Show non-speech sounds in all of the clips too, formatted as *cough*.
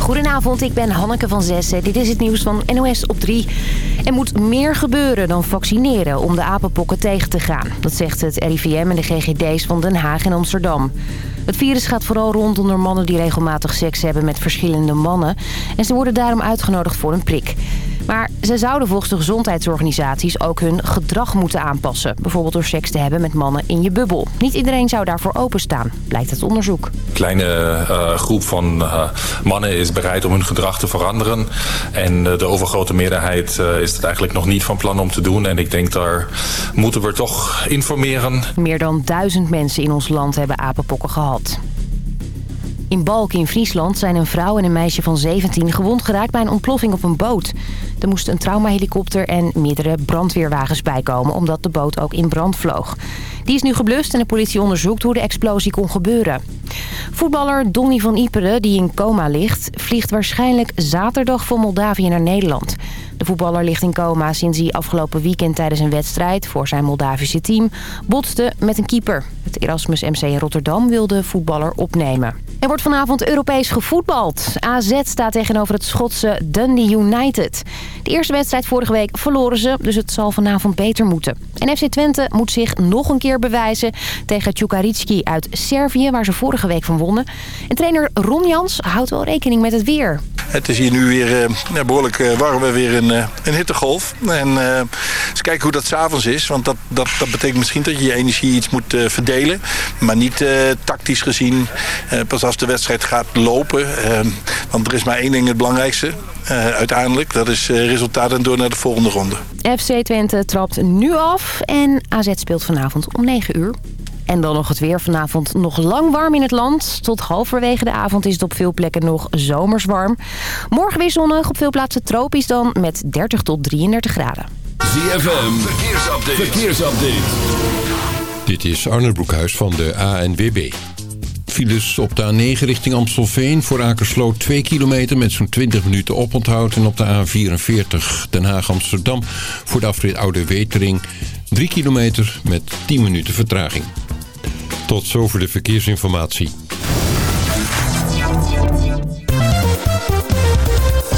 Goedenavond, ik ben Hanneke van Zessen. Dit is het nieuws van NOS op 3. Er moet meer gebeuren dan vaccineren om de apenpokken tegen te gaan. Dat zegt het RIVM en de GGD's van Den Haag en Amsterdam. Het virus gaat vooral rond onder mannen die regelmatig seks hebben met verschillende mannen. En ze worden daarom uitgenodigd voor een prik. Maar ze zouden volgens de gezondheidsorganisaties ook hun gedrag moeten aanpassen. Bijvoorbeeld door seks te hebben met mannen in je bubbel. Niet iedereen zou daarvoor openstaan, blijkt uit onderzoek. Een kleine uh, groep van uh, mannen is bereid om hun gedrag te veranderen. En uh, de overgrote meerderheid is het eigenlijk nog niet van plan om te doen. En ik denk daar moeten we toch informeren. Meer dan duizend mensen in ons land hebben apenpokken gehad. In Balk in Friesland zijn een vrouw en een meisje van 17 gewond geraakt bij een ontploffing op een boot. Er moesten een traumahelikopter en meerdere brandweerwagens bijkomen omdat de boot ook in brand vloog. Die is nu geblust en de politie onderzoekt hoe de explosie kon gebeuren. Voetballer Donny van Iperen, die in coma ligt, vliegt waarschijnlijk zaterdag van Moldavië naar Nederland. De voetballer ligt in coma sinds hij afgelopen weekend tijdens een wedstrijd voor zijn Moldavische team botste met een keeper. Het Erasmus MC Rotterdam wil de voetballer opnemen. Er wordt vanavond Europees gevoetbald. AZ staat tegenover het Schotse Dundee United. De eerste wedstrijd vorige week verloren ze, dus het zal vanavond beter moeten. En FC Twente moet zich nog een keer bewijzen tegen Tjukaritski uit Servië... waar ze vorige week van wonnen. En trainer Ron Jans houdt wel rekening met het weer. Het is hier nu weer uh, behoorlijk uh, warm en weer een, uh, een hittegolf. En eens kijken hoe dat s'avonds is. Want dat, dat, dat betekent misschien dat je je energie iets moet verdelen. Maar niet tactisch gezien pas als de wedstrijd gaat lopen. want er is maar één ding het belangrijkste. uiteindelijk, dat is resultaat en door naar de volgende ronde. FC Twente trapt nu af en AZ speelt vanavond om 9 uur. En dan nog het weer vanavond nog lang warm in het land. Tot halverwege de avond is het op veel plekken nog zomers warm. Morgen weer zonnig, op veel plaatsen tropisch dan met 30 tot 33 graden. ZFM, verkeersupdate. verkeersupdate. Dit is Arne Broekhuis van de ANWB. Files op de A9 richting Amstelveen voor Akersloot 2 kilometer met zo'n 20 minuten oponthoud. En op de A44 Den Haag-Amsterdam voor de afrit Oude Wetering 3 kilometer met 10 minuten vertraging. Tot zover de verkeersinformatie.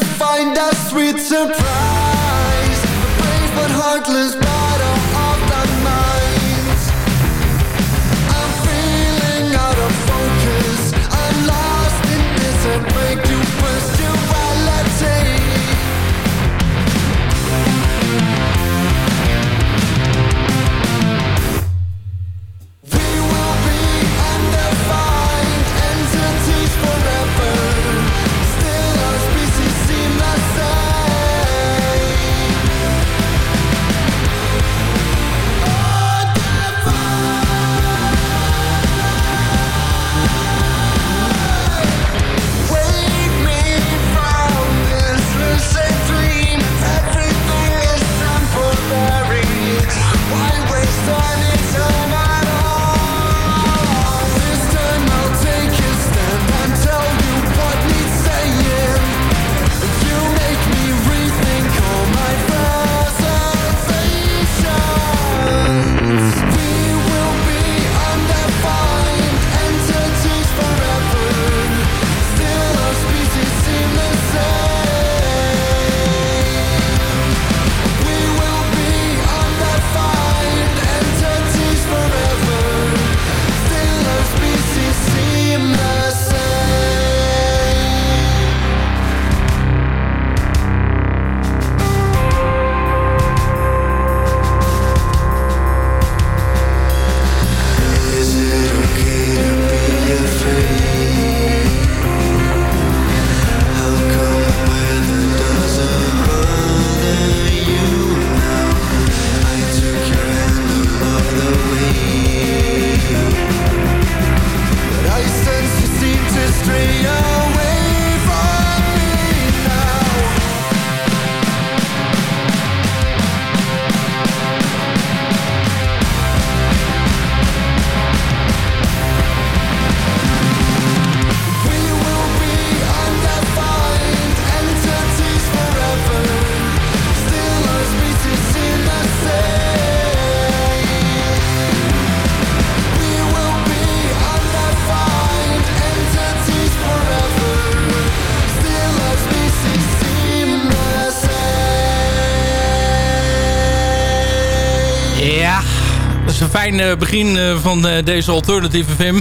find a sweet surprise. Fijn begin van deze Alternative FM.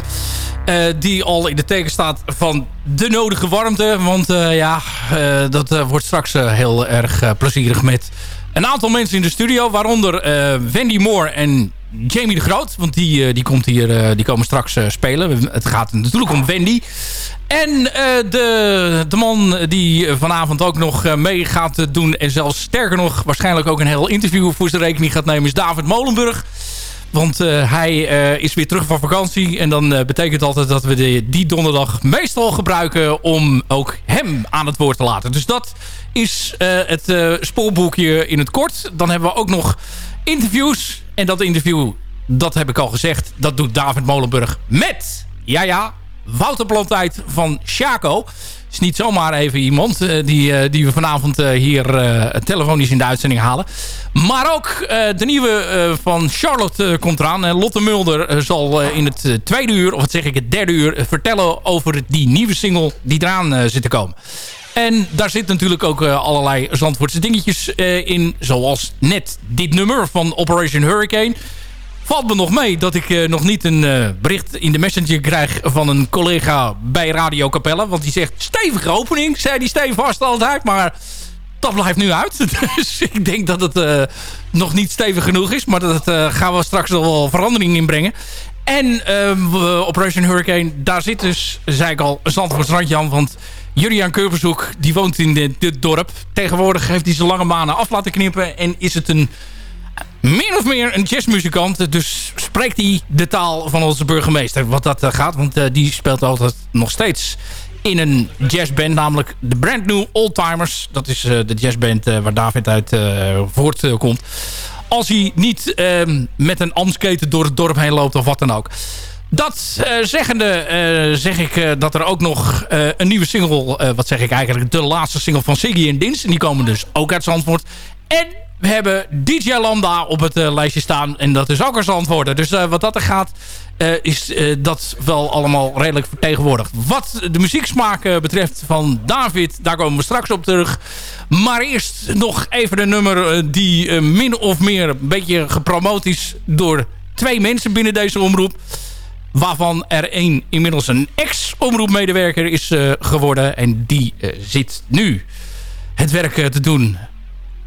die al in de teken staat van de nodige warmte. Want ja, dat wordt straks heel erg plezierig met een aantal mensen in de studio. Waaronder Wendy Moore en Jamie de Groot. Want die, die, komt hier, die komen straks spelen. Het gaat natuurlijk om Wendy. En de, de man die vanavond ook nog mee gaat doen... en zelfs sterker nog waarschijnlijk ook een heel interview voor zijn rekening gaat nemen... is David Molenburg. Want hij is weer terug van vakantie. En dan betekent altijd dat we die donderdag meestal gebruiken... om ook hem aan het woord te laten. Dus dat is het spoorboekje in het kort. Dan hebben we ook nog interviews. En dat interview, dat heb ik al gezegd... dat doet David Molenburg met... Ja, ja, Wouter Plantijd van Chaco. is niet zomaar even iemand uh, die, uh, die we vanavond uh, hier telefonisch in de uitzending halen. Maar ook de nieuwe van Charlotte komt eraan. Lotte Mulder zal in het tweede uur, of wat zeg ik, het derde uur... vertellen over die nieuwe single die eraan zit te komen. En daar zit natuurlijk ook allerlei Zandvoortse dingetjes in. Zoals net dit nummer van Operation Hurricane valt me nog mee dat ik uh, nog niet een uh, bericht in de messenger krijg van een collega bij Radio Capelle. Want die zegt, stevige opening, zei die stevast altijd. Maar dat blijft nu uit. *laughs* dus ik denk dat het uh, nog niet stevig genoeg is. Maar dat gaan we straks nog wel verandering in brengen. En Operation Hurricane, daar zit dus, zei ik al, een Zandvoorts randje aan. Want Julian Keurbezoek, die woont in dit dorp. Tegenwoordig heeft hij zijn lange manen af laten knippen. En is het een min of meer een jazzmuzikant. Dus spreekt hij de taal van onze burgemeester. Wat dat uh, gaat. Want uh, die speelt altijd nog steeds in een jazzband. Namelijk de Brand New Oldtimers. Dat is uh, de jazzband waar David uit voortkomt. Als hij niet ehm, met een amsketen door het dorp heen loopt of wat dan ook. Dat zeggende zeg ik dat er ook nog een nieuwe single... wat zeg ik eigenlijk? De laatste single van Siggy en Dins. En die komen dus ook uit Zandvoort. En we hebben DJ Lambda op het uh, lijstje staan. En dat is ook als antwoorden. Dus uh, wat dat er gaat, uh, is dat wel allemaal redelijk vertegenwoordigd. Wat de muzieksmaak betreft van David, daar komen we straks op terug. Maar eerst nog even een nummer die min of meer een beetje gepromoot is door twee mensen binnen deze omroep. Waarvan er één inmiddels een ex-omroepmedewerker is geworden. En die zit nu het werk te doen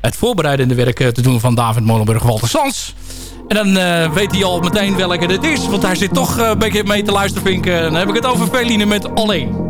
het voorbereidende werk eh, te doen van David Molenburg Walter Sans. En dan uh, weet hij al meteen welke het is. Want hij zit toch uh, een beetje mee te luisteren, vinken. Dan heb ik het over Feline met Alleen.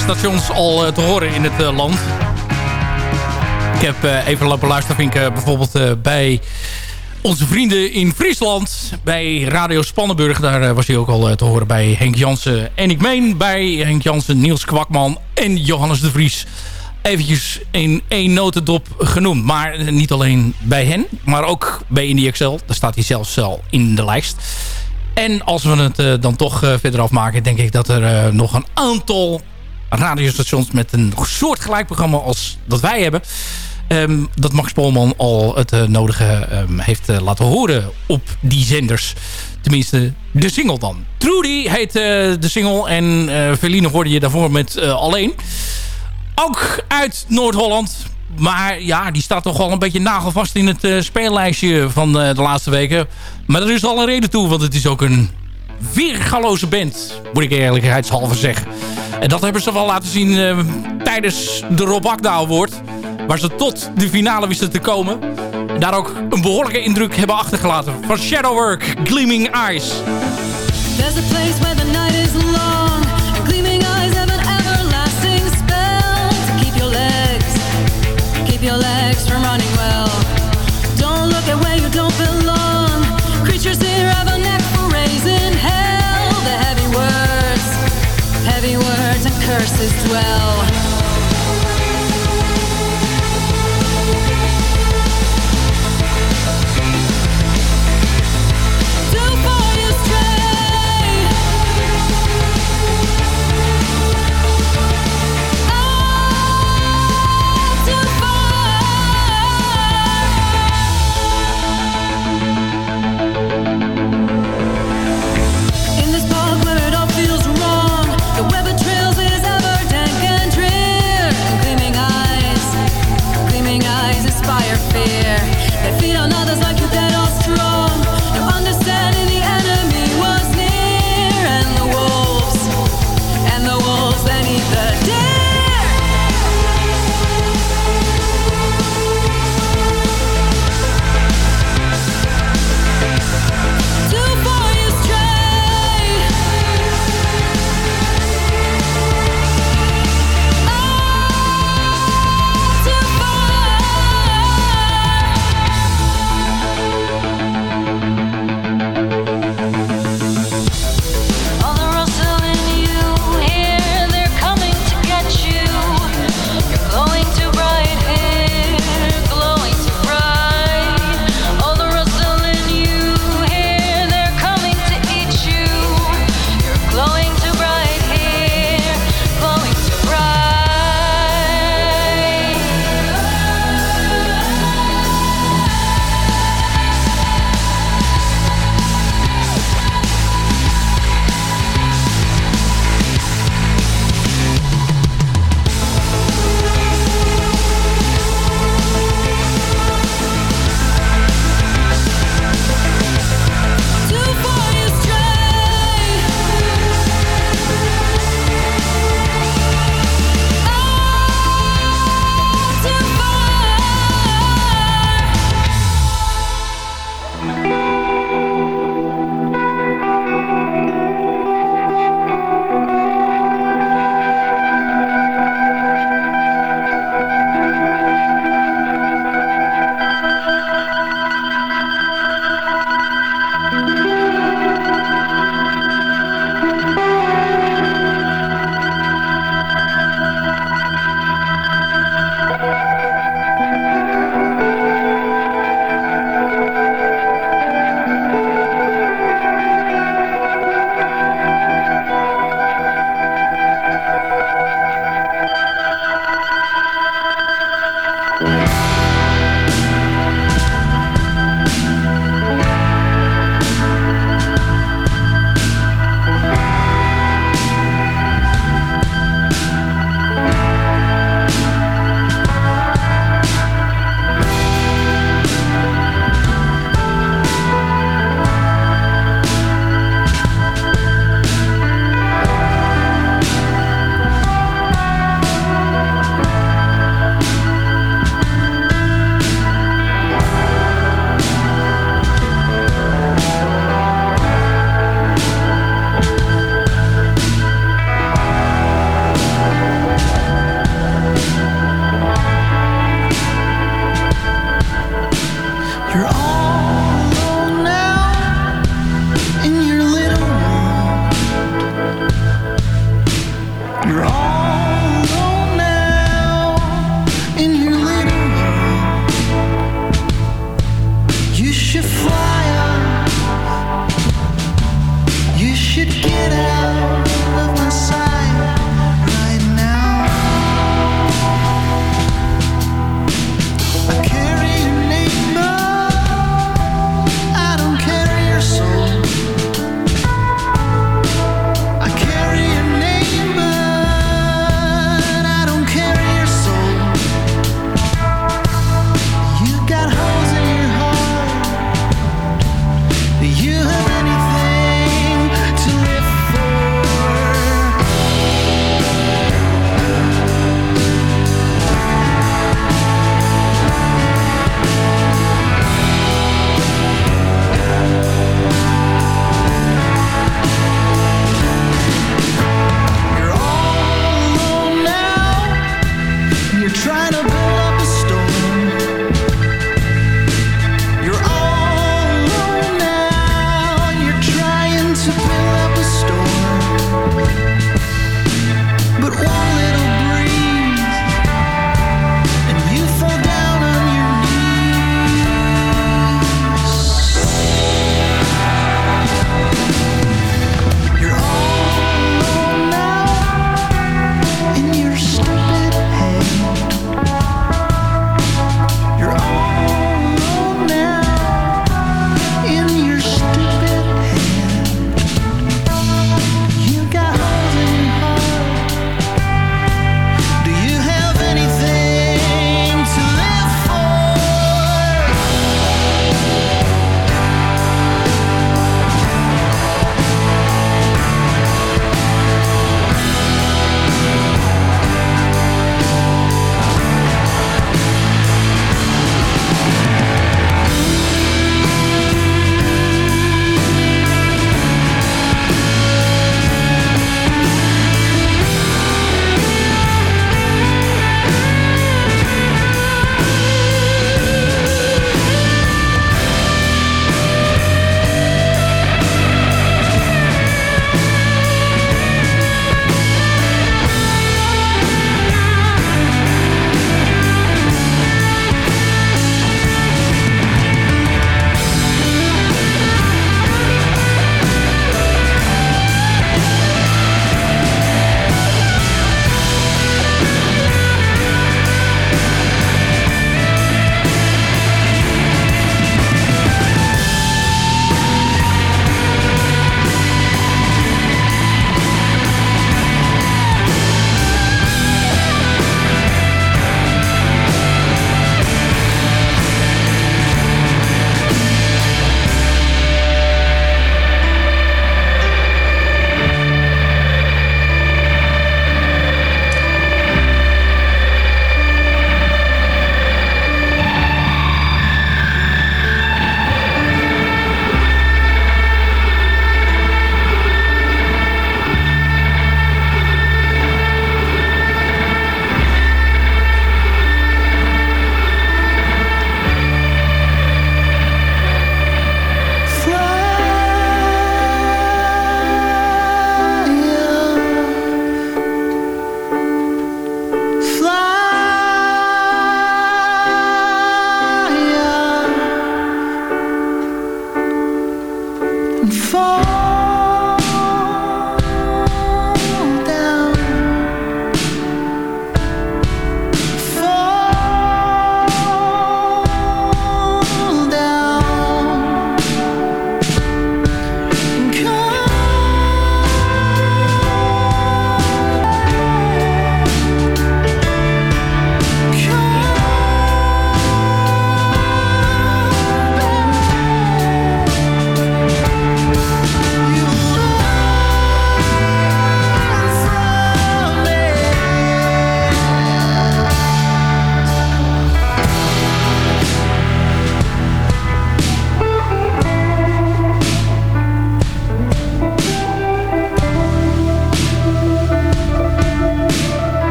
Stations al eh, te horen in het eh, land. Ik heb eh, even lopen luisteren, bijvoorbeeld bij onze vrienden in Friesland. Bij Radio Spannenburg, daar was hij ook al te horen bij Henk Jansen. En ik meen bij Henk Jansen, Niels Kwakman en Johannes de Vries. Eventjes in één notendop genoemd. Maar niet alleen bij hen, maar ook bij Indie XL. Daar staat hij zelfs al in de lijst. En als we het dan toch verder afmaken... denk ik dat er nog een aantal radiostations... met een soortgelijk programma als dat wij hebben... ehm, dat Max Polman al het eh, nodige ehm, heeft eh, laten horen op die zenders. Tenminste, de single dan. Trudy heet eh, de single en eh Verline hoorde je daarvoor met Alleen. Ook uit Noord-Holland. Maar ja, die staat toch wel een beetje nagelvast in het speellijstje van de laatste weken. Maar er is al een reden toe, want het is ook een weergaloze band. Moet ik eerlijkheidshalve zeggen. En dat hebben ze wel laten zien eh, tijdens de Rob Akda Award. Waar ze tot de finale wisten te komen. En daar ook een behoorlijke indruk hebben achtergelaten. Van Shadowwork, Gleaming Eyes. There's a place where the night is long and gleaming eyes have an everlasting spell to keep your legs, keep your legs from running As dwell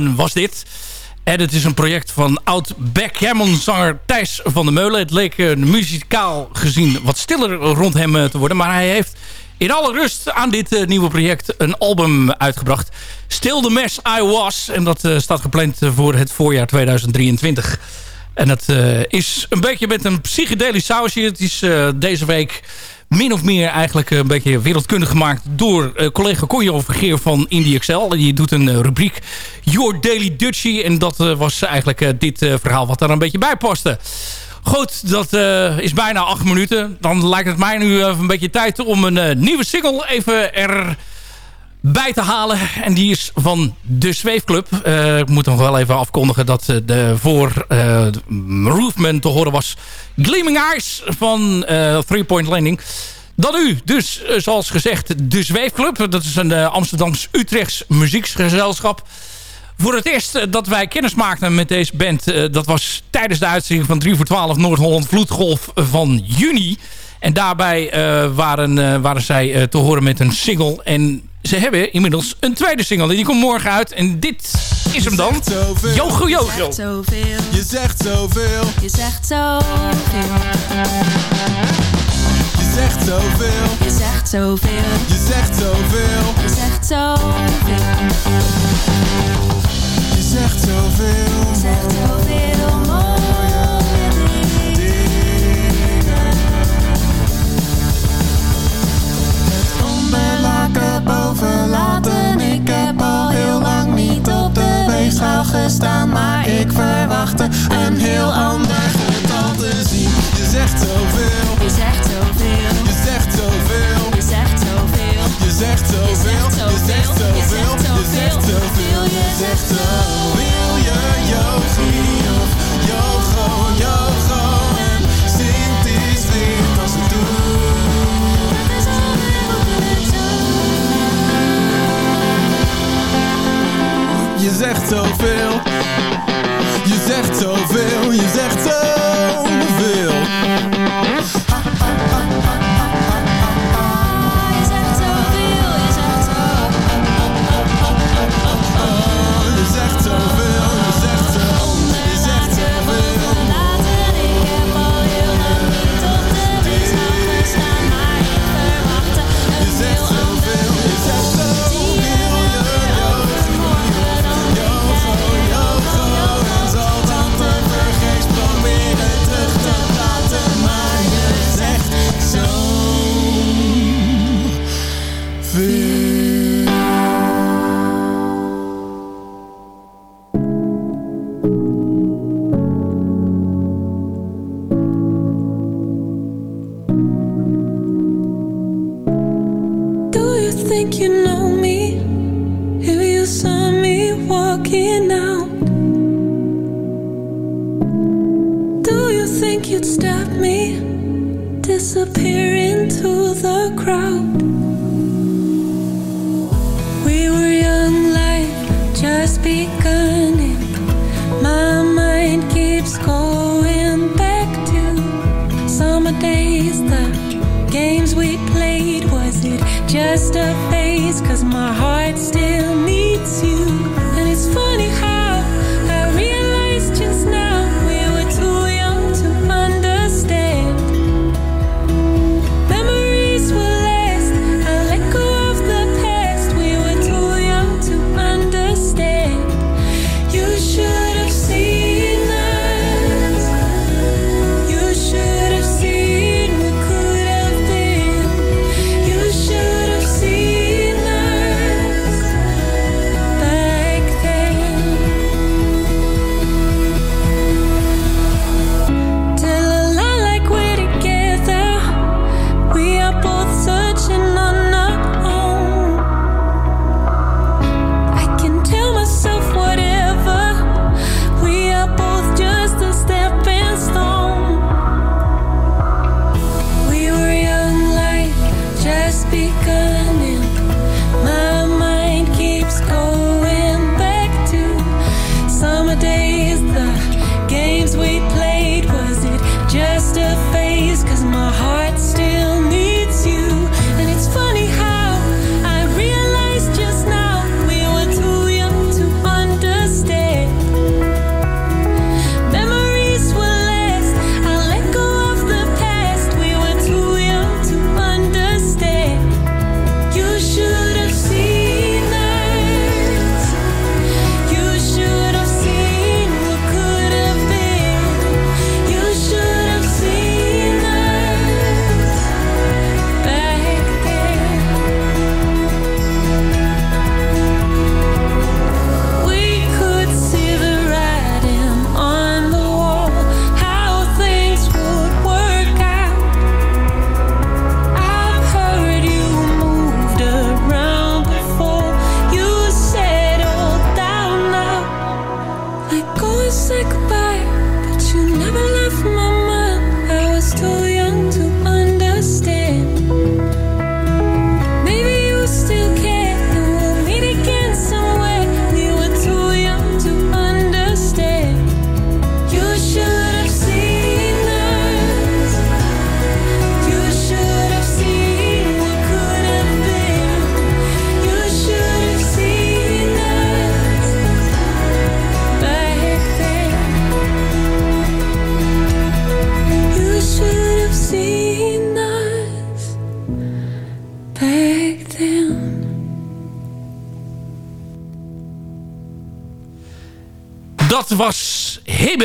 Was dit. En het is een project van oud backgammon-zanger Thijs van der Meulen. Het leek uh, muzikaal gezien wat stiller rond hem uh, te worden. Maar hij heeft in alle rust aan dit uh, nieuwe project een album uitgebracht. Still the Mess I Was. En dat staat gepland voor het voorjaar 2023. En dat is een beetje met een psychedelisch sausje. Het is deze week min of meer eigenlijk een beetje wereldkundig gemaakt... door uh, collega Conjo Vergeer van Indie Excel. Die doet een uh, rubriek Your Daily Dutchie. En dat uh, was eigenlijk dit verhaal wat daar een beetje bij paste. Goed, dat is bijna acht minuten. Dan lijkt het mij nu een beetje tijd om een nieuwe single even er bij te halen. En die is van de Zweefclub. Uh, ik moet nog wel even afkondigen dat de voor uh, te horen was... Gleaming Eyes van uh, Three Point Landing. Dan u, dus zoals gezegd de Zweefclub. Dat is een Amsterdams-Utrechts muzieksgezelschap. Voor het eerst dat wij kennis maakten met deze band... dat was tijdens de uitzending van 3 voor 12 Noord-Holland Vloedgolf van juni... En daarbij waren, waren zij te horen met een single. En ze hebben inmiddels een tweede single. En die komt morgen uit. En dit is hem dan. Jogo Jogo. Je zegt zoveel. Je zegt zoveel. Je zegt zoveel. Je zegt zoveel. Je zegt zoveel. Je zegt zoveel. Je zegt zoveel. Je zegt zoveel. Je zegt zoveel onbelaken boven laten. Ik heb al heel lang niet op de weegschaal gestaan. Maar ik verwachtte een heel ander getal te zien. Je zegt zoveel. Je zegt zoveel. Je zegt zoveel. Je zegt zoveel. Je zegt zoveel. Je zegt zoveel. Je zegt zoveel. Je zegt zoveel. Wil je yogi of Je zegt zoveel. Je zegt zoveel.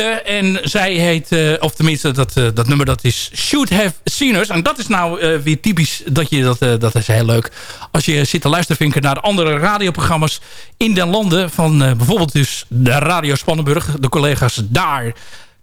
En zij heet, eh, of tenminste dat, eh, dat nummer dat is Should Have Seen Us. En dat is nou eh, weer typisch, dat, je, dat, dat is heel leuk. Als je zit te luisteren naar andere radioprogramma's in den landen. Van bijvoorbeeld dus de Radio Spannenburg. De collega's daar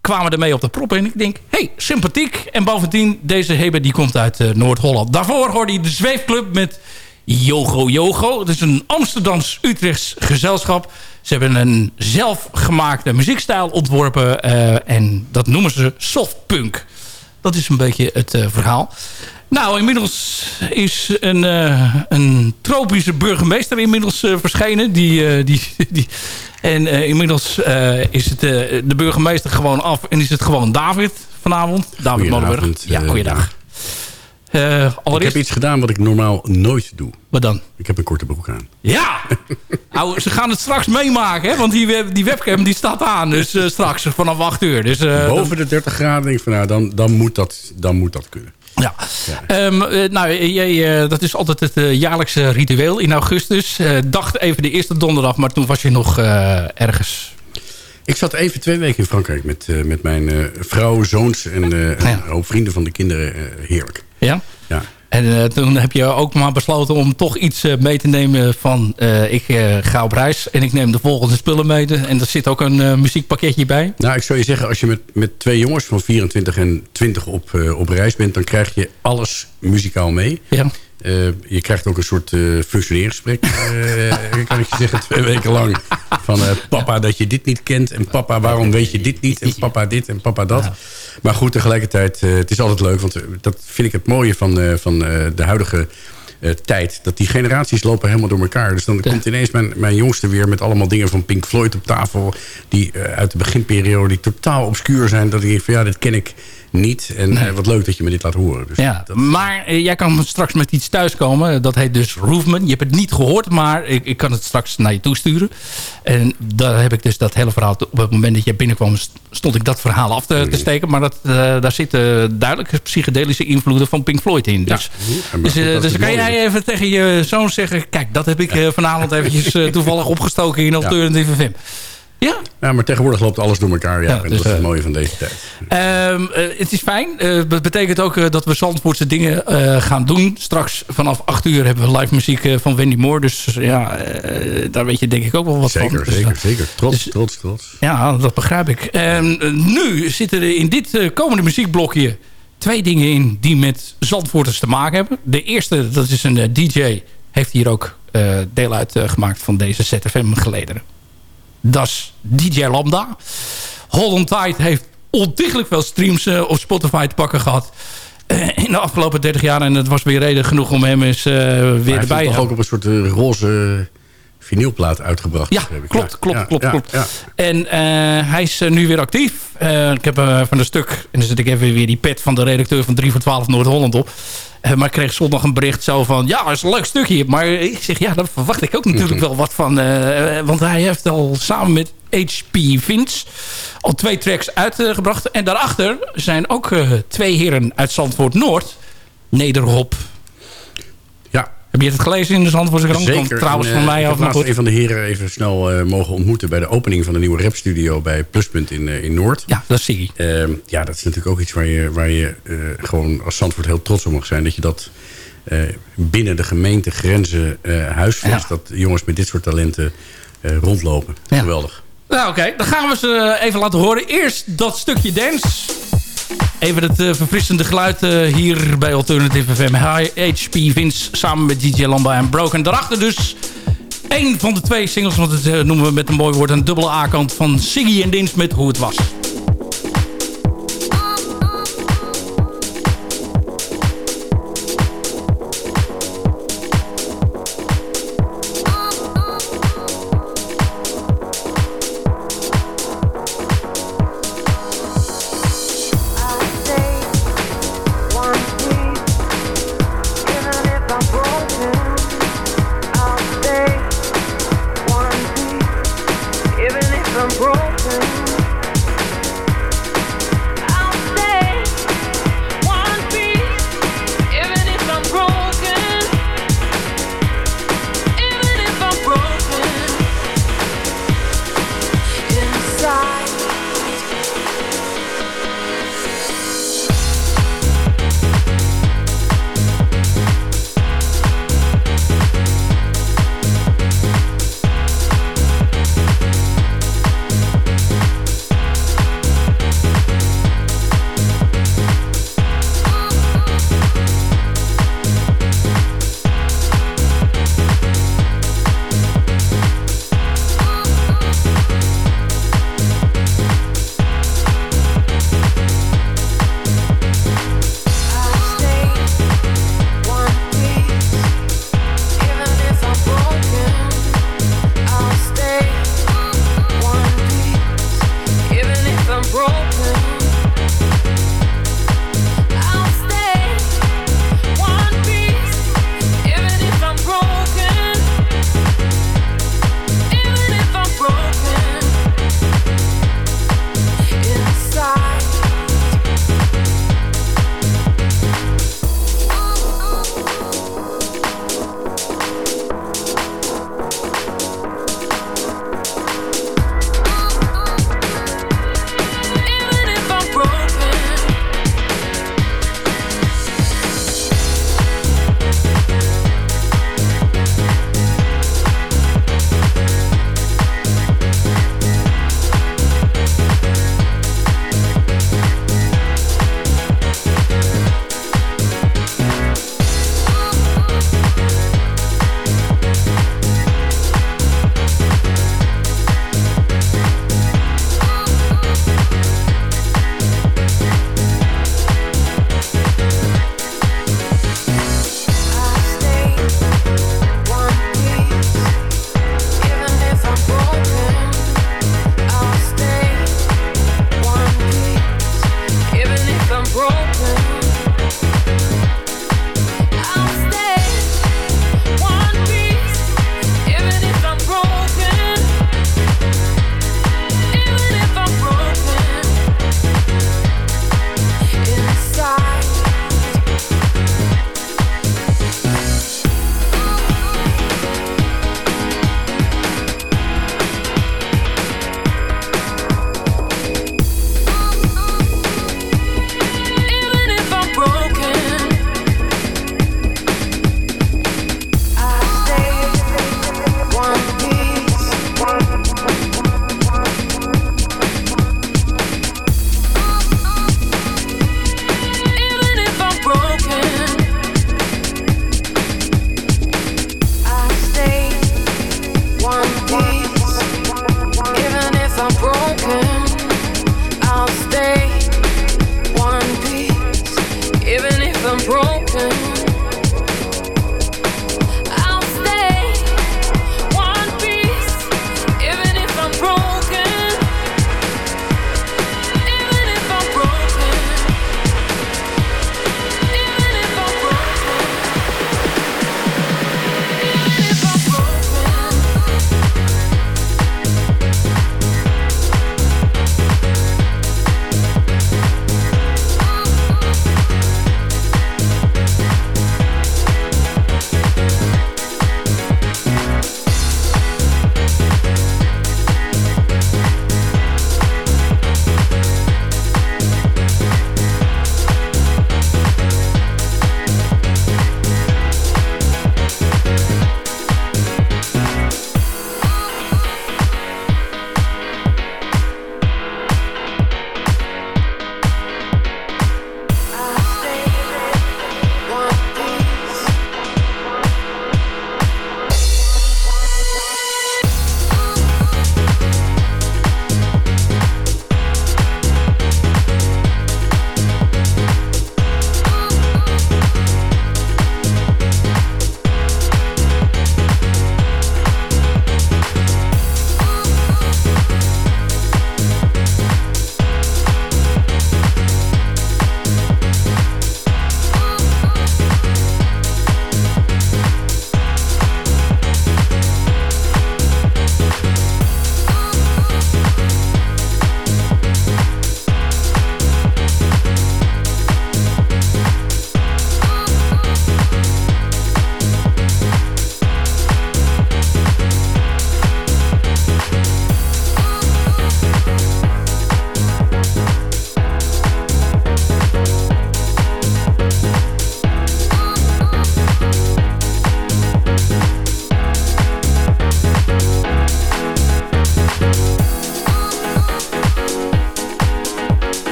kwamen ermee op de prop. En ik denk, hey, sympathiek. En bovendien, deze Hibbe die komt uit Noord-Holland. Daarvoor hoorde je de Zweefclub met Yogo Yogo. Het is een Amsterdams-Utrechts gezelschap. Ze hebben een zelfgemaakte muziekstijl ontworpen. eh, en dat noemen ze softpunk. Dat is een beetje het eh, verhaal. Nou, inmiddels is een, eh, een tropische burgemeester inmiddels verschenen. Die, die, die, en inmiddels is het, de burgemeester gewoon af. En is het gewoon David vanavond. David Molenburg. Ja, goeiedag. Eh, Ik heb iets gedaan wat ik normaal nooit doe. wat dan? Ik heb een korte broek aan. Ja! nou, ze gaan het straks meemaken, hè? Want die, die webcam die staat aan. Dus eh, straks vanaf 8 uur. Dus, eh, Boven de 30 graden denk ik van nou, dan, dan, moet, dat, dan moet dat kunnen. Ja. Ehm, eh, nou, jij, dat is altijd het jaarlijkse ritueel in augustus. Dacht even de eerste donderdag, maar toen was je nog ergens. Ik zat even twee weken in Frankrijk met, met mijn vrouw, zoons en een hoop vrienden van de kinderen. heerlijk. Ja? Ja. En eh, toen heb je ook maar besloten om toch iets eh, mee te nemen van... eh, ik ga op reis en ik neem de volgende spullen mee. En er zit ook een muziekpakketje bij. Nou, ik zou je zeggen, als je met, met twee jongens van 24 en 20 op, op reis bent... dan krijg je alles muzikaal mee. Ja. Eh, je krijgt ook een soort eh, *laughs* kan ik je zeggen, twee weken lang. Van papa dat je dit niet kent en papa waarom weet je dit niet en papa dit en papa dat. Maar goed, tegelijkertijd, het is altijd leuk, want dat vind ik het mooie van, van de huidige tijd. Dat die generaties lopen helemaal door elkaar. Dus dan komt ineens mijn, mijn jongste weer met allemaal dingen van Pink Floyd op tafel. Die uit de beginperiode, die totaal obscuur zijn. Dat ik denk van ja, dit ken ik niet. En eh, wat leuk dat je me dit laat horen. Dus Ja, maar eh, jij kan straks met iets thuiskomen. Dat heet dus Roofman. Je hebt het niet gehoord, maar ik, ik kan het straks naar je toesturen. En daar heb ik dus dat hele verhaal... Op het moment dat jij binnenkwam, st- stond ik dat verhaal af te, te steken. Maar dat, eh, daar zitten duidelijke psychedelische invloeden van Pink Floyd in. Dus, dus, dus kan jij even tegen je zoon zeggen... Kijk, dat heb ik vanavond eventjes *laughs* toevallig opgestoken in Alternative FM. Ja, Ja, maar tegenwoordig loopt alles door elkaar. Ja, Ja, en dus, dat is het eh, mooie van deze tijd. Ehm, eh, het is fijn. Eh, dat betekent ook dat we Zandvoortse dingen gaan doen. Straks vanaf 8 uur hebben we live muziek van Wendy Moore. Dus ja, daar weet je denk ik ook wel wat Zeker, van. Dus, zeker, eh, zeker. Trots, dus- trots, trots. ja, dat begrijp ik. En eh, nu zitten er in dit komende muziekblokje twee dingen in die met Zandvoorters te maken hebben. De eerste, dat is een DJ, heeft hier ook deel uit eh, gemaakt van deze ZFM gelederen. Dat is DJ Lambda. Holland Tide heeft ontiegelijk veel streams eh, op Spotify te pakken gehad. eh, in de afgelopen 30 jaar. En het was weer reden genoeg om hem eens Maar weer erbij te toch ook op een soort roze vinylplaat uitgebracht. Ja, begreep ik. klopt, Ja, klopt, ja, klopt, ja, klopt. En eh, hij is eh, nu weer actief. Eh, ik heb van een stuk, en dan zet ik even weer die pet van de redacteur van 3 voor 12 Noord-Holland op. Maar ik kreeg zondag een bericht zo van, ja, dat is een leuk stukje. Maar ik zeg, ja, daar verwacht ik ook natuurlijk wel wat van. want hij heeft al samen met HP Vince al twee tracks uitgebracht. En daarachter zijn ook twee heren uit Zandvoort Noord. Nederhop. Heb je het gelezen in de Zandvoortse krant? Komt Zeker. trouwens En, van eh, mij ik af. heb laatst goed. een van de heren even snel eh, mogen ontmoeten... bij de opening van de nieuwe rapstudio bij Pluspunt in, eh, in Noord. Ja, dat zie je. Ehm, ja, dat is natuurlijk ook iets waar je, waar je eh, gewoon als Zandvoort heel trots op mag zijn. Dat je dat eh, binnen de gemeentegrenzen eh huisvest. Dat jongens met dit soort talenten eh, rondlopen. Geweldig. Nou oké, dan gaan we ze even laten horen. Eerst dat stukje dance. Even het eh, verfrissende geluid eh, hier bij Alternative FM. HP Vince samen met DJ Lamba en Broken. Daarachter dus één van de twee singles, want het eh, noemen we met een mooi woord... een dubbele A-kant van Siggy en Dins met Hoe Het Was.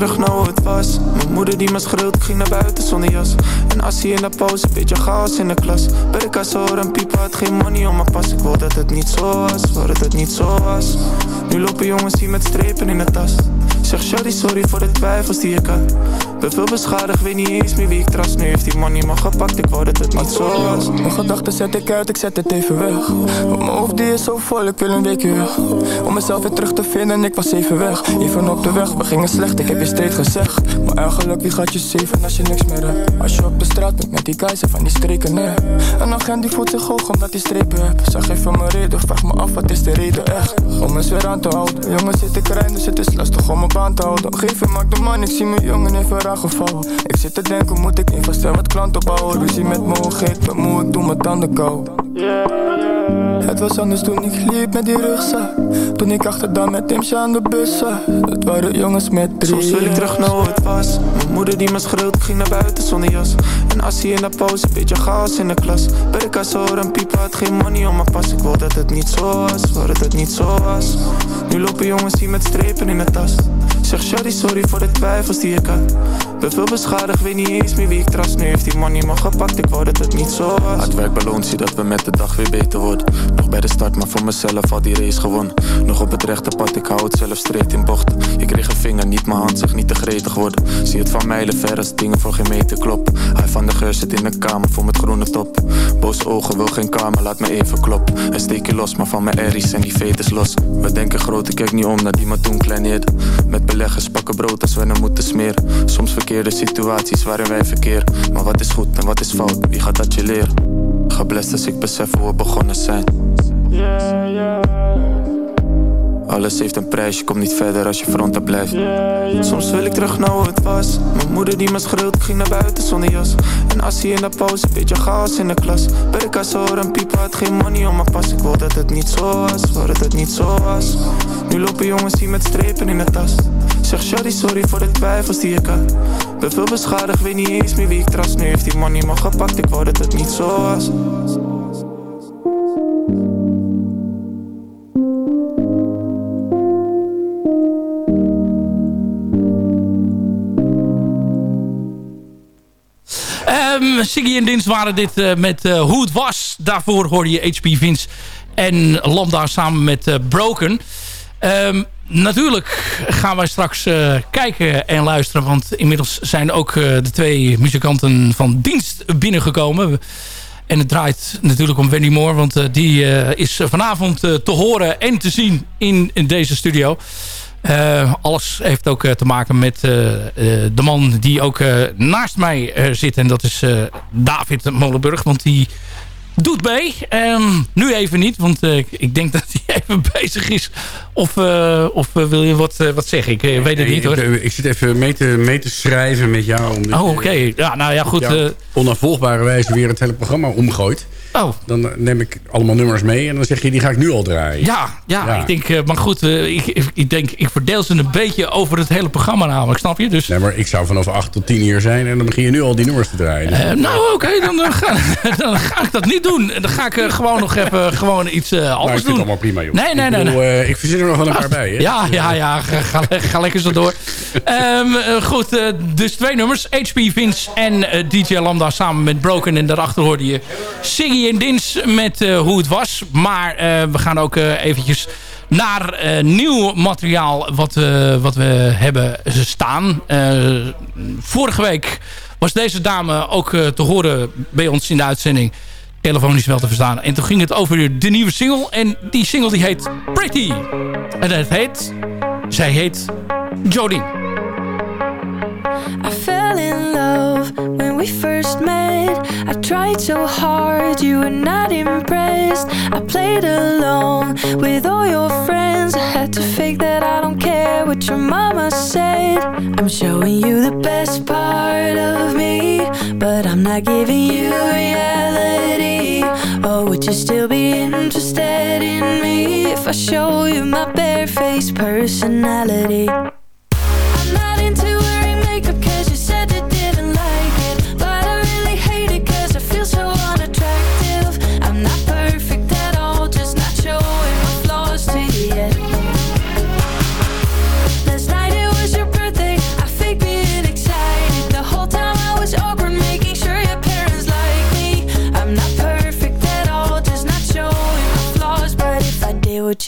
Terug naar het was. Mijn moeder die me schreeuwt, ik ging naar buiten zonder jas. En als hij in de pauze, beetje chaos in de klas. De kassa hoor een piepen, had geen money om mijn pas. Ik wou dat het niet zo was, wou dat het niet zo was. Nu lopen jongens hier met strepen in de tas Zeg shawty sorry voor de twijfels die ik had. Ben veel beschadigd, weet niet eens meer wie ik trust. Nu heeft die money me gepakt, ik wou dat het niet zo was. Mijn gedachten zet ik uit, ik zet het even weg. Want mijn hoofd die is zo vol, ik wil een weekje weg. Om mezelf weer terug te vinden, ik was even weg. Even op de weg, we gingen slecht, ik heb je steeds gezegd. Maar eigenlijk, wie gaat je zeven als je niks meer hebt? Als je op de straat bent met die en van die streken, nee Een agent die voelt zich hoog omdat hij strepen hebt. Zeg even mijn reden, vraag me af, wat is de reden echt? Om eens weer aan te houden. Jongens zit ik rijden, dus het is lastig om mijn baan te houden. Geef maak de man, ik zie mijn jongen even raar Ik zit te denken, moet ik investeren wat klanten bouwen Ruzie met mijn ogen, ik ben moe, ik doe mijn tanden kou. Het was anders toen ik liep met die rugzak. Toen ik achterdaan met Timsje aan de bus zat. Dat waren jongens met drie Soms wil ik terug naar hoe het was. Mijn moeder die me schreeuwt, ging naar buiten zonder jas. En als hij in de pauze, beetje chaos in de klas. De kassa hoor een piepen, had geen money om mijn pas. Ik wou dat het niet zo was, wou dat het niet zo was. Nu lopen jongens hier met strepen in de tas Zeg shawty sorry voor de twijfels die ik had. Ben veel beschadigd, weet niet eens meer wie ik trust. Nu heeft die money me gepakt, ik wou dat het niet zo was. Hard werk beloont, zie dat we met de dag weer beter worden. Nog bij de start, maar voor mezelf al die race gewonnen. Nog op het rechte pad, ik hou het zelf streed in bocht Ik kreeg een vinger, niet mijn hand, zeg niet te gretig worden. Zie het van mijlen ver als dingen voor geen meter klop Hij van de geur zit in de kamer voor met groene top. Boze ogen, wil geen kamer, laat me even klop En steek je los, maar van mijn erries en die veters los. We denken groot, ik kijk niet om naar die maar toen kleineerde Met beleggers pakken brood als we hem moeten smeren. Soms verkeerde situaties waarin wij verkeer. Maar wat is goed en wat is fout, wie gaat dat je leren? Geblest als ik besef hoe we begonnen zijn. Alles heeft een prijs, je komt niet verder als je fronten blijft. Soms wil ik terug naar hoe het was. Mijn moeder die me schreeuwt, ik ging naar buiten zonder jas. En Assie in de pauze, beetje chaos in de klas. Kassa hoor een piepen, had geen money om mijn pas. Ik wou dat het niet zo was, wou dat het niet zo was. Nu lopen jongens hier met strepen in de tas Zeg Shadi sorry voor de twijfels die ik had Ben veel beschadigd, weet niet eens meer wie ik trust Nu heeft die money me gepakt, ik wou dat het niet zo was Ehm Siggy en Dins waren dit eh, met eh, Hoe het was. Daarvoor hoorde je HP Vince en Lambda samen met eh, Broken. Ehm, natuurlijk gaan wij straks eh, kijken en luisteren. Want inmiddels zijn ook eh, de twee muzikanten van dienst binnengekomen. En het draait natuurlijk om Wendy Moore. Want eh, die is vanavond te horen en te zien in, in deze studio. Alles heeft ook te maken met de man die ook naast mij zit. En dat is David Molenburg. Want die doet mee. Ehm, nu even niet, want eh, ik- denk dat hij *laughs* even bezig is. Of, eh, of eh, wil je wat, wat zeggen? Ik weet het niet hoor. Ik, ik zit even mee te, mee te schrijven met jou. Omdat Oh, oké. Ja, nou ja, goed. onafvolgbare wijze weer het hele programma omgooit. Oh. Dan neem ik allemaal nummers mee en dan zeg je, die ga ik nu al draaien. ja, ja, Ja. ik denk, maar goed, ik, ik, denk, ik verdeel ze een beetje over het hele programma namelijk, snap je? Dus, Nee, maar ik zou vanaf 8 tot 10 uur zijn en dan begin je nu al die nummers te draaien. Nou, oké, dan, eh, ga, *laughs* dan ga ik dat niet doen. Dan ga ik eh, gewoon nog even gewoon iets eh, Nou, anders ik vind doen. het allemaal prima, joh. Nee, nee, ik nee, bedoel, nee. eh, ik verzin er nog wel een paar bij, hè? Ja, ja, ja. Ga, ga, ga lekker zo door. *laughs* Ehm, eh, goed, eh, dus twee nummers. HP Vince en eh, DJ Lambda samen met Broken. En daarachter hoorde je Siggy en Dins met eh, Hoe het was. Maar eh, we gaan ook eh, eventjes naar eh, nieuw materiaal wat, eh, wat we hebben staan. Eh, vorige week was deze dame ook eh, te horen bij ons in de uitzending. Telefonisch wel te verstaan. En toen ging het over de nieuwe single. En die single die heet Pretty. En het heet... Zij heet Jodie. I in love we first met. I tried so hard, you were not impressed. I played along with all your friends. I had to fake that I don't care what your mama said. I'm showing you the best part of me, but I'm not giving you reality. Oh, would you still be interested in me if I show you my barefaced personality?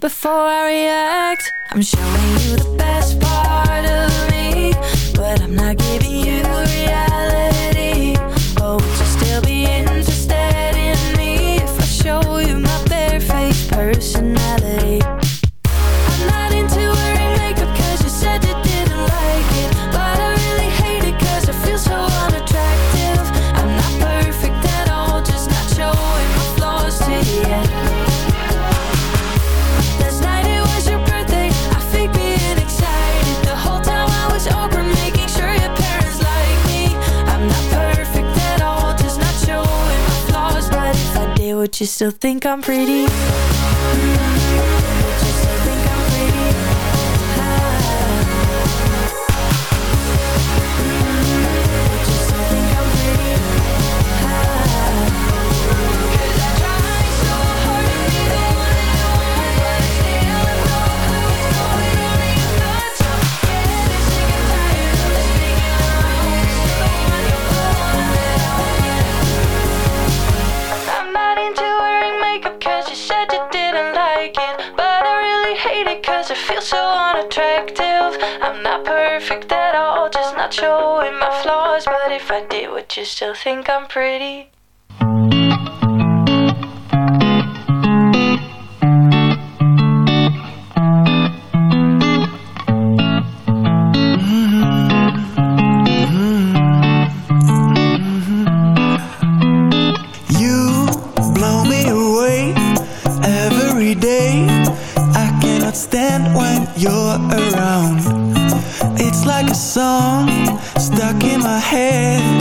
before I react. I'm showing you the best part You still think I'm pretty? Feel so unattractive. I'm not perfect at all, just not showing my flaws. But if I did, would you still think I'm pretty? You're around. It's like a song stuck in my head.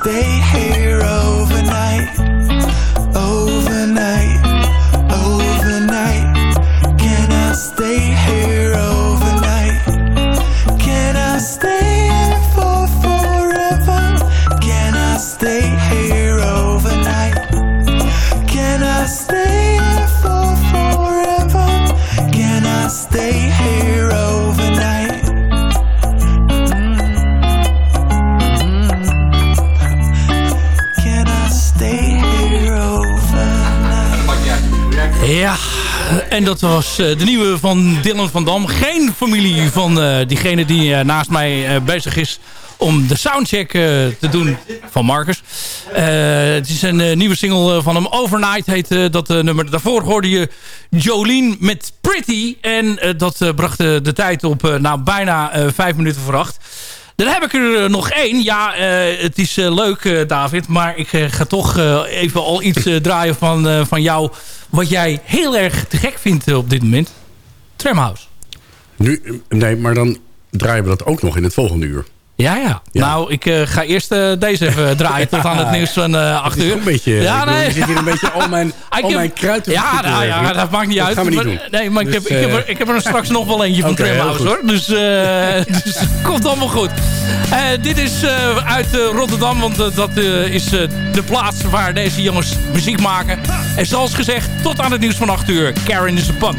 Stay here dat was eh, de nieuwe van Dylan van Dam. Geen familie van eh, diegene die eh, naast mij bezig is om de soundcheck te doen van Marcus. Het is een nieuwe single van hem. Overnight heet dat nummer. Daarvoor hoorde je Jolien met Pretty. En dat bracht de tijd op nou, bijna vijf minuten voor acht. Dan heb ik er eh, nog één. Ja, eh, het is eh, leuk, David. Maar ik ga toch even al iets draaien van, van jou. Wat jij heel erg te gek vindt op dit moment. Tramhouse. Nu, nee, maar dan draaien we dat ook nog in het volgende uur. Ja, ja. Nou, ik eh, ga eerst eh, deze even *laughs* draaien tot aan het nieuws van eh 8 Het is uur. een beetje... Ja, nee. Zit hier een beetje al mijn, *laughs* al mijn kruid te Ja, nou, ja, vriend. dat maakt niet uit. Dat gaan we niet doen. Nee, maar ik, Dus, heb, ik, heb er, ik heb er straks nog wel eentje van goed. hoor. Dus, *laughs* dus komt allemaal goed. Dit is uit Rotterdam, want dat is de plaats waar deze jongens muziek maken. En zoals gezegd, tot aan het nieuws van 8 uur. Karen is een punk.